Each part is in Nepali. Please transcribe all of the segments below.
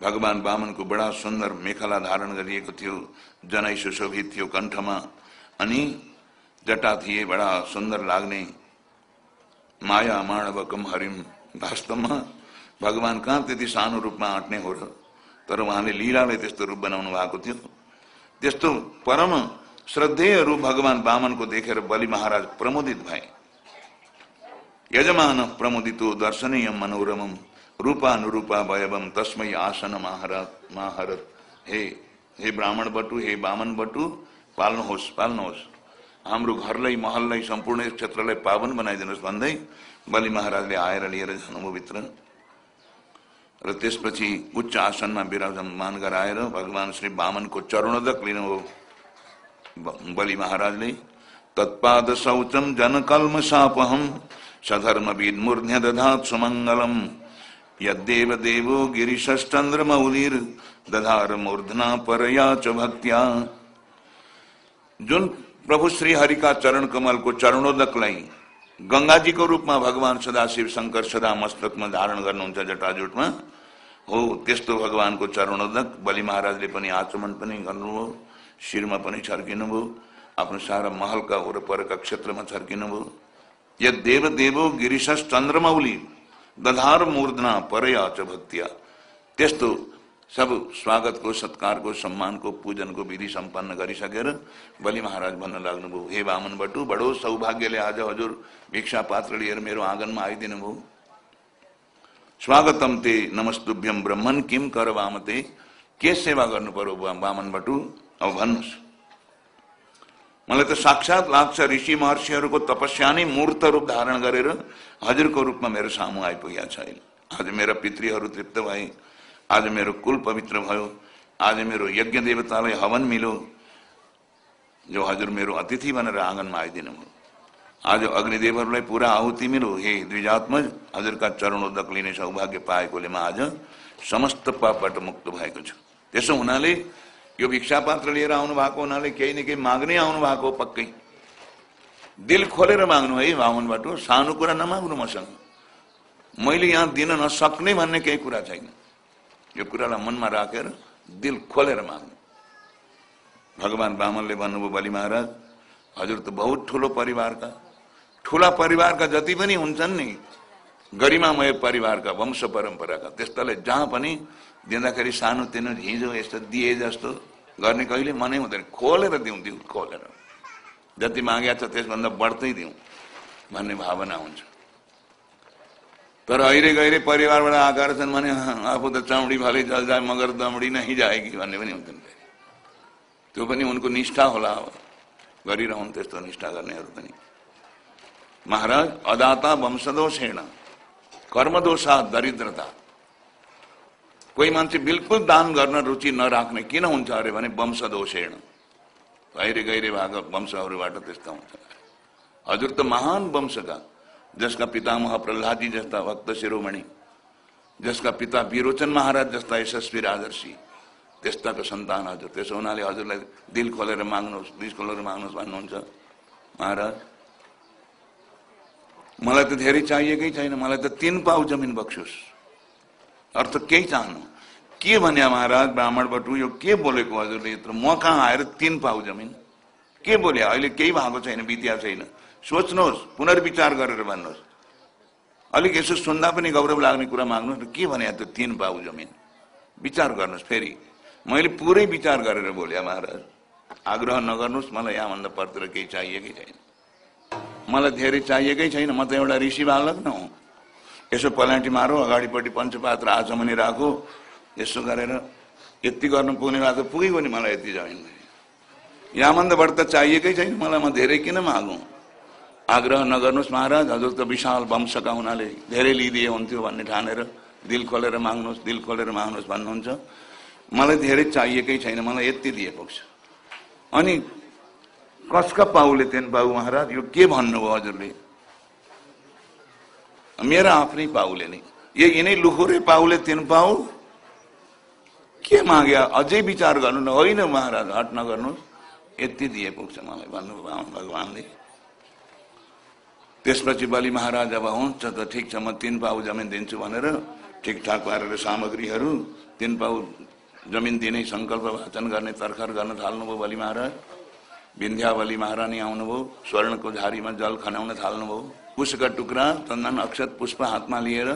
भगवान वामनको बडा सुन्दर मेखला धारण गरिएको थियो जनै सुशोभित थियो कण्ठमा अनि जटा थिए बडा सुन्दर लाग्ने। माया माणवकम हरिम वास्तवमा भगवान कहाँ त्यति सानो रूपमा आँट्ने हो र? तर उहाँले लीलालाई त्यस्तो रूप बनाउनु भएको थियो। त्यस्तो परम श्रद्धेय रूप भगवान वामनको देखेर बलि महाराज प्रमोदित भए। यजमान प्रमोदितो दर्शनीय मनोरमम। रूपानुरूपा वयवम तस्मय आसन महारत महारत। हे हे ब्राह्मण बटु, हे वामन बटु, पाल्नुहोस् पाल्नुहोस्। हाम्रो घरलाई महललाई सम्पूर्ण क्षेत्रलाई पावन बनाइदिनुहोस् भन्दै बलि महाराजले आएर लिएर जानुभयो र त्यसपछि उच्च आसनमा विराजमान गराएर भगवान श्री वामनको चरणोदक लिनुभयो बलि महाराजले, तत्पाद शौचम जनकल्म सापहम सधर्मविद मूर्ध्य दधात सुमङ्गलम। यद्देव देवो गिरिशश्चन्द्र मौलिर दधार मूर्धना परया च भक्त्या। जुन प्रभु श्री हरि का चरण कमल को चरणोदक लई, गंगा जी को रूप में भगवान सदाशिव शंकर सदा मस्तक में धारण गर्नुहुन्छ में, हो, त्यस्तो भगवानको चरणोदक बलि महाराजले पनि आचमन पनि गर्नुभयो शिरमा पनि छर्किनुभयो आफ्नो सारा महलका वरपरका क्षेत्रमा छर्किनुभयो यद देव देवो गिरिशस चन्द्रमौली दधार मूर्धना परया च भक्तिया त्यस्तो सब स्वागतको सत्कारको सम्मानको पूजनको विधि सम्पन्न गरिसकेर बलि महाराज भन्न लाग्नुभयो हे वामन बटु, बडो सौभाग्यले आज हजुर भिक्षा पात्र लिएर मेरो आँगनमा आइदिनु भयो स्वागतम ते नमस्तुभ्यम ब्रह्मन किम कर वामते के सेवा गर्नु पर्यो वामन बटु? अब भन्नुहोस्। मलाई त साक्षात लाग्छ ऋषि महर्षिहरूको तपस्या नै मूर्त रूप धारण गरेर हजुरको रूपमा मेरो सामु आइपुगेका छैन। आज मेरा पितृहरू तृप्त भए। आज मेरो कुल पवित्र भयो। आज मेरो यज्ञ देवतालाई हवन मिलो जो हजुर मेरो अतिथि भनेर आँगनमा आइदिनु भयो आज अग्निदेवहरूलाई पुरा आहुति मिलो। हे द्विजात्मज, हजुरका चरणोदक लिने सौभाग्य पाएकोले म आज समस्त पापबाट मुक्त भएको छु। त्यसो हुनाले यो भिक्षा पात्र लिएर आउनु भएको हुनाले केही न केही माग्नै आउनु भएको पक्कै। दिल खोलेर माग्नु है बाहुनबाट सानो कुरा नमाग्नु मसँग। मैले यहाँ दिन नसक्ने भन्ने केही कुरा छैन। यो कुरालाई मनमा राखेर दिल खोलेर माग्नु। भगवान बामनले भन्नुभयो बलि महाराज हजुर त बहुत ठुलो परिवारका ठुला परिवारका जति पनि हुन्छन् नि गरिमामय परिवारका वंश परम्पराका त्यस्तालाई जहाँ पनि दिँदाखेरि सानो तिनो हिजो यस्तो दिए जस्तो गर्ने कहिले मनै हुँदैन। खोलेर दिउँ दिउँ खोलेर। जति मागेको छ त्यसभन्दा बढ्दै दिउँ भन्ने भावना हुन्छ। तर अहिले गहिले परिवारबाट आकार छन् भने आफू त चौडी भले जल जाए मगर दमडी नै जाएगी भन्ने पनि हुन्छन् त्यो पनि उनको निष्ठा होला। अब गरिरहन् त्यस्तो निष्ठा गर्नेहरू पनि। महाराज अदाता वंशदोषेण कर्मदोषा दरिद्रता। कोही मान्छे बिल्कुल दान गर्न रुचि नराख्ने किन हुन्छ अरे भने वंशदोषेण। बाहिर गहिरे भाग वंशहरूबाट त्यस्ता हुन्छ। हजुर त महान वंशका जसका पितामह प्रहलादजी जस्ता भक्त शिरोमणि जसका पिता विरोचन महाराज जस्ता यशस्वी राजर्षि त्यस्ताको सन्तान हजुर। त्यसो हुनाले हजुरलाई दिल खोलेर माग्नुहोस् दिल खोलेर माग्नुहोस् भन्नुहुन्छ। महाराज मलाई त धेरै चाहिएकै छैन। मलाई त तिन पाउ जमिन बक्सोस्। अर्थ केही चाहनु के भने महाराज ब्राह्मण बटु यो के बोलेको हजुरले यत्रो? म कहाँ आएर तिन पाउ जमिन? के बोले? अहिले केही भएको छैन बित्या छैन। सोच्नुहोस् पुनर्विचार गरेर भन्नुहोस्। अलिक यसो सुन्दा पनि गौरव लाग्ने कुरा माग्नुहोस् के भने त तिन पाउ जमिन? विचार गर्नुहोस् फेरि। मैले पुरै विचार गरेर बोले महाराज। आग्रह नगर्नुहोस् मलाई यहाँभन्दा परतिर केही चाहिएकै छैन। मलाई धेरै चाहिएकै छैन म त एउटा ऋषि बालक न हुँ। यसो पलाटी मारो अगाडिपट्टि पञ्चपात्र आचमनी राखो। यसो गरेर यति गर्नु पुग्ने भए त पुगेको नि मलाई यति जमिन बढी त चाहिएकै छैन मलाई म धेरै किन मागौँ? आग्रह नगर्नुहोस् महाराज हजुर त विशाल वंशका हुनाले धेरै लिइदिए हुन्थ्यो भन्ने ठानेर दिल खोलेर माग्नुहोस् दिल खोलेर माग्नुहोस् भन्नुहुन्छ। मलाई धेरै चाहिएकै छैन मलाई यति दिए पुग्छ। अनि कसका पाउले तेन बाबु महाराज यो के भन्नुभयो हजुरले? मेरा आफ्नै पाउले नै। यो यिनै लुखुरे पाउले तिन पाउ के माग्या अझै विचार गर्नु न होइन महाराज हट नगर्नु यति दिए पुग्छ मलाई भन्नुभयो भगवान्ले। त्यसपछि बलि महाराज अब हुन्छ त ठिक छ म तिन पाउ जमिन दिन्छु भनेर ठिकठाक पारेर सामग्रीहरू तिन पाउ जमिन दिने सङ्कल्प वाचन गर्ने तर्खर गर्न थाल्नुभयो बलि महाराज। विन्ध्यावली महारानी आउनुभयो स्वर्णको झारीमा जल खनाउन थाल्नुभयो। पुष्पका टुक्रा चन्दन अक्षत पुष्प हातमा लिएर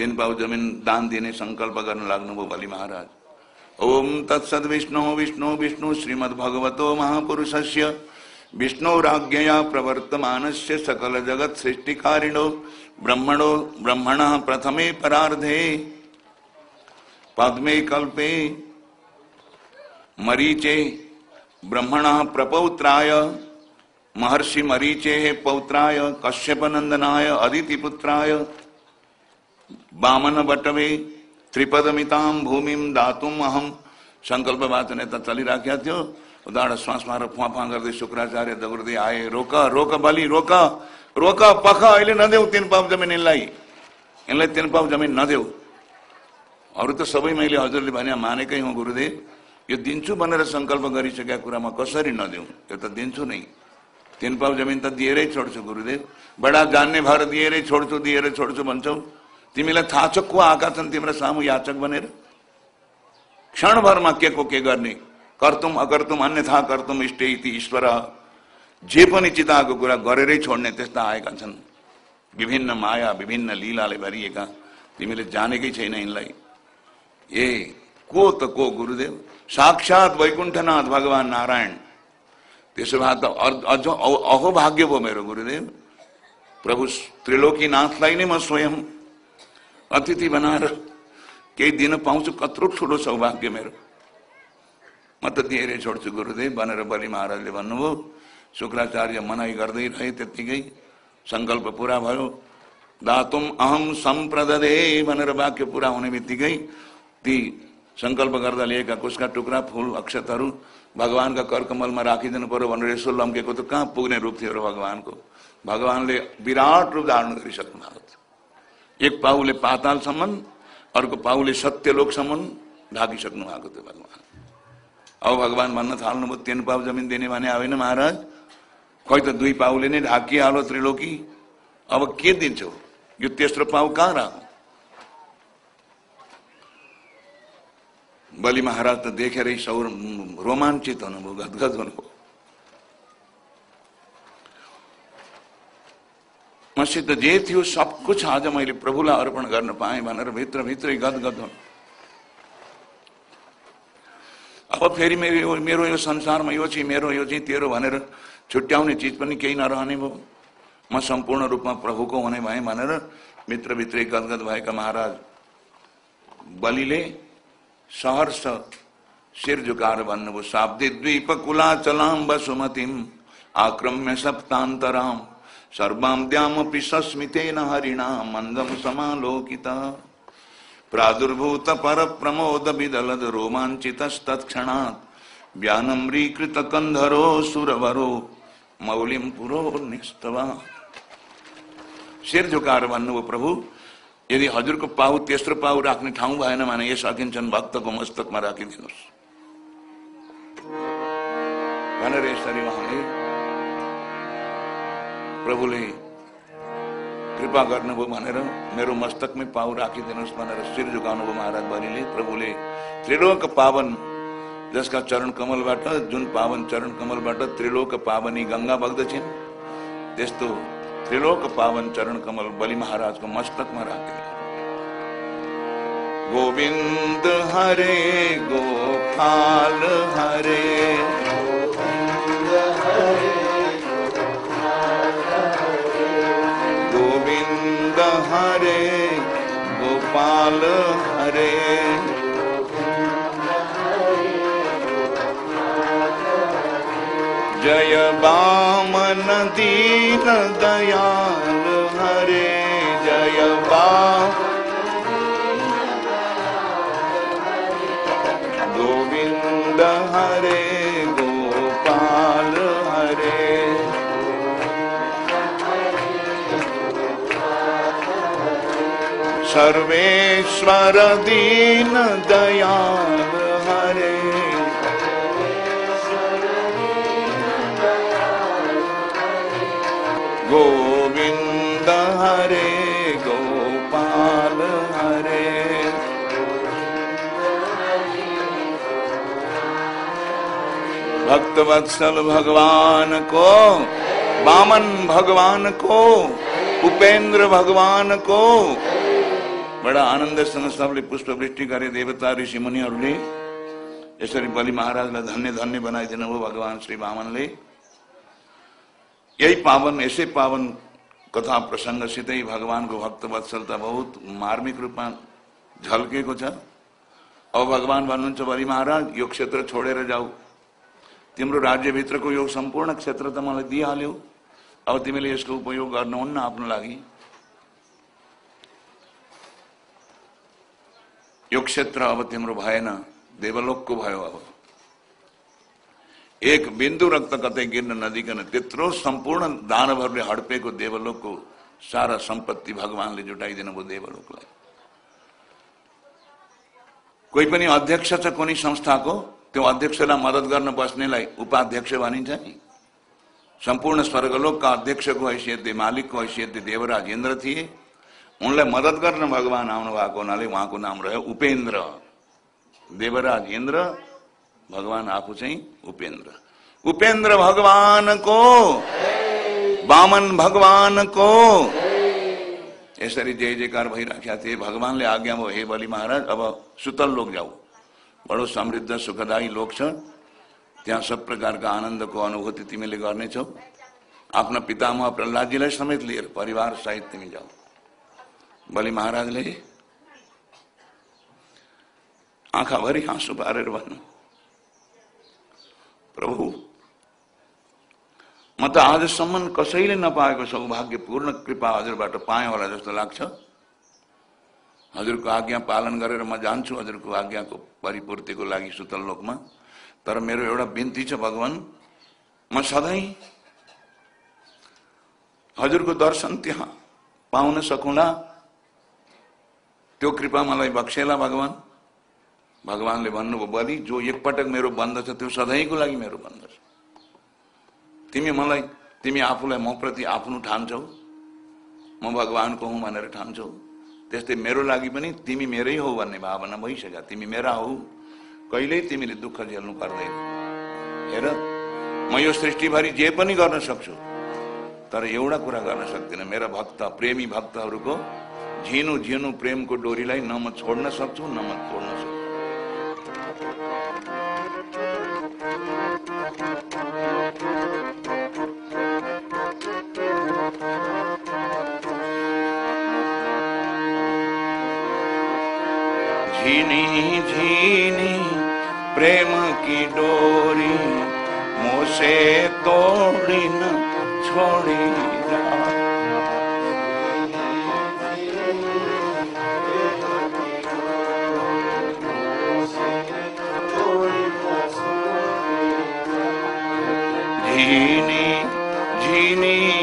तिन पाउ ज़मीन दान दिने सङ्कल्प गर्न लाग्नुभयो बलि महाराज। ओम तत्सद विष्णु विष्णु विष्णु श्रीमद भगवतो महापुरुषस्य विष्णुराज्ञया प्रवर्तमानस्य सकल जगत सृष्टिकारिणो। ब्रह्मणो, ब्रह्मण प्रथमे परार्धे। पद्मे कल्पे मरीचे, ब्रह्मण प्रपौत्राय। महर्षि मरीचे, पौत्राय। कश्यप नंदनाय अदितिपुत्राय वामन बटवे त्रिपदमिताम भूमिम दातुम अहम संकल्प वाचन यता चलिराखेका थियो। उहाँबाट श्वास मारेर फुवा फुवा गर्दै शुक्राचार्य दगुर्दै आए रोक रोक बलि रोक रोक पख अहिले नदेऊ तिन पाप जमिन यिनलाई। यिनलाई तिन पाप जमिन नदेऊ। अरू त सबै मैले हजुरले भने मानेकै हुँ गुरुदेव। यो दिन्छु भनेर सङ्कल्प गरिसकेका कुरामा कसरी नदेऊ? यो त दिन्छु नै। तिन पाप जमिन त दिएरै छोड्छु गुरुदेव। बडा जान्ने भएर दिएरै छोड्छु दिएरै छोड्छु भन्छौ। तिमीलाई थाहा छ को आएका छन् तिम्रो सामु याचक बनेर क्षणभरमा के को के गर्ने? कर्तुम अकर्तुम अन्यथा कर्तुम इष्ट इति ईश्वर। जे पनि चिताएको कुरा गरेरै छोड्ने त्यस्ता आएका छन्। विभिन्न माया विभिन्न लीलाले भरिएका। तिमीले जानेकै छैन यिनलाई। ए को त को गुरुदेव? साक्षात वैकुण्ठनाथ भगवान नारायण। त्यसो भए त अझ अहोभाग्य भयो मेरो गुरुदेव। प्रभु त्रिलोकीनाथलाई नै म स्वयं अतिथि बनाएर केही दिन पाउँछु कत्रो ठुलो सौभाग्य मेरो। म त दिएरै छोड्छु गुरुदेव भनेर बलि महाराजले भन्नुभयो, शुक्राचार्य मनाइ गर्दै रहे त्यत्तिकै सङ्कल्प पुरा भयो। दातुम अहम सम्प्रदे भनेर वाक्य पुरा हुने बित्तिकै ती सङ्कल्प गर्दा लिएका कुसका टुक्रा, फुल, अक्षतहरू भगवान्का करकमलमा राखिदिनु पर्यो भनेर यसो लम्केको त कहाँ पुग्ने रूप थियो र भगवान्को? भगवान्ले विराट रूप धारण गरिसक्नु भएको थियो एक पाहुले पातालसम्म अर्को पाहुले सत्यलोकसम्म ढाकिसक्नु भएको थियो भगवान्। अब भगवान् भन्न थाल्नुभयो तिन पाउ जमिन दिने भने आएन महाराज। खै त दुई पाउले नै ढाकिहालो त्रिलोकी। अब के दिन्छौ? यो तेस्रो पाउ कहाँ राख बलि महाराज त देखेरै सौर रोमाञ्चित हुनुभयो गदगद हुनुभयो। मसित जे थियो, सब कुछ आज मैले प्रभुलाई अर्पण गर्न पाएँ भनेर भित्रभित्रै गदगद। हुनु अब फेरि मेरो मेरो यो संसारमा यो चाहिँ मेरो यो चाहिँ तेरो भनेर छुट्याउने चिज पनि केही नरहने भयो। म सम्पूर्ण रूपमा प्रभुको हुने भएँ भनेर भित्रभित्रै गदगद भएका महाराज बलिले सहर्ष शिर झुकाएर भन्नुभयो शाब्दी द्वीप कुला चलाम बसुमतिम आक्रम्य सप्तान्तराम। सर्वाद्यामी सस्मितेन हरिणा मंदम समालोकिता। प्रादुर्भूत पर प्रमोद विदलद रोमांचितस्तत्क्षणात् व्यानम्रीकृत कंधरो सुरवरो मौलिम पुरो निस्तवा सिर झुकार वन्न वो प्रभु, यदि हजूर को पाऊ तेस्त्र पाऊ राखने ठाऊ भाई न माने ये साकिंचन भक्त को मस्तक में राखी दिनोस। घन रेशरी प्रभुले कृपा गर्नुभयो भनेर मेरो मस्तकमै पाउ राखिदिनुहोस् भनेर शिर झुकाउनुभयो महाराज बलिले प्रभुले त्रिलोक पावन जसका चरण कमलबाट जुन पावन चरण कमलबाट त्रिलोक पावनी गङ्गा बग्दछिन् त्यस्तो त्रिलोक पावन चरण कमल बलि महाराजको मस्तकमा राखिदिनु। गोविन्द हरे गोपाल हरे गोपाल हरे। जय बामन दीन दयाल सर्वेश्वर दीन दयाल हरे। गोविंद हरे, गोपाल हरे। भक्तवत्सल भगवान को, बामन भगवान को, उपेंद्र भगवान को बडा आनन्दसँग सबले पुष्पवृष्टि गरे देवता ऋषि मुनिहरूले यसरी बलि महाराजलाई धन्य धन्य बनाइदिनु भयो भगवान श्री वामनले। यही पावन यसै पावन कथा प्रसङ्गसितै भगवानको भक्त वत्सलता बहुत मार्मिक रूपमा झल्केको छ। अब भगवान भन्नुहुन्छ बलि महाराज यो क्षेत्र छोडेर जाऊ। तिम्रो राज्यभित्रको यो सम्पूर्ण क्षेत्र त मलाई दिइहाल्यो। अब तिमीले यसको उपयोग गर्नुहुन्न आफ्नो लागि। यो क्षेत्र अब तिम्रो भएन देवलोकको भयो अब एक बिन्दु रक्त कतै गिर्न नदिकन त्यत्रो सम्पूर्ण दानवहरूले हडपेको देवलोकको सारा संपत्ति भगवानले जुटाइदिनु भयो देवलोकलाई कोही पनि अध्यक्ष छ, कुनै संस्थाको, त्यो अध्यक्षलाई मद्दत गर्न बस्नेलाई उपाध्यक्ष भनिन्छ नि। सम्पूर्ण स्वर्गलोकका अध्यक्षको हैसियतले मालिकको हैसियतले देवराज इन्द्र थिए। उनलाई मद्दत गर्न भगवान आउनु भएको हुनाले उहाँको नाम रह्यो उपेन्द्र देवराज इन्द्र भगवान आफू चाहिँ उपेन्द्र उपेन्द्र भगवानको वामन भगवानको यसरी जय जयकार भइराखेका थिए भगवानले आज्ञा भयो हे बलि महाराज, अब सुतल लोक जाऊ बडो समृद्ध, सुखदायी लोक छ त्यहाँ सब प्रकारका आनन्दको अनुभूति तिमीले गर्नेछौ आफ्ना पितामह प्रहलादजीलाई समेत लिएर परिवार सहित तिमी जाऊ बलि महाराजले आँखाभरि हाँसो पारेर भन्नु प्रभु म त आजसम्म कसैले नपाएको सौभाग्य पूर्ण कृपा हजुरबाट पाएँ होला जस्तो लाग्छ हजुरको आज्ञा पालन गरेर म जान्छु हजुरको आज्ञाको परिपूर्तिको लागि सुतल लोकमा तर मेरो एउटा बिन्ती छ भगवान म सधैँ हजुरको दर्शन त्यहाँ पाउन सकौँला त्यो कृपा मलाई बक्सेला भगवान। भगवानले भन्नुभयो बलि जो एकपटक मेरो बन्द छ त्यो सधैँको लागि मेरो बन्द छ। तिमी मलाई तिमी आफूलाई म प्रति आफ्नो ठान्छौ। म भगवानको हुँ भनेर ठान्छौ। त्यस्तै मेरो लागि पनि तिमी मेरै हो भन्ने भावना भइसक्यो। तिमी मेरा हौ। कहिल्यै तिमीले दुःख झेल्नु पर्दैन। हेर म यो सृष्टिभरि जे पनि गर्न सक्छु तर एउटा कुरा गर्न सक्दिनँ। मेरा भक्त प्रेमी भक्तहरूको झिनु झिनु प्रेमको डोरीलाई न म छोड्न सक्छु न म तोड्न सक्छु। झीनी झीनी प्रेम की डोरी मुझसे तोड़ी न छोड़ी ঝিনি ঝিনি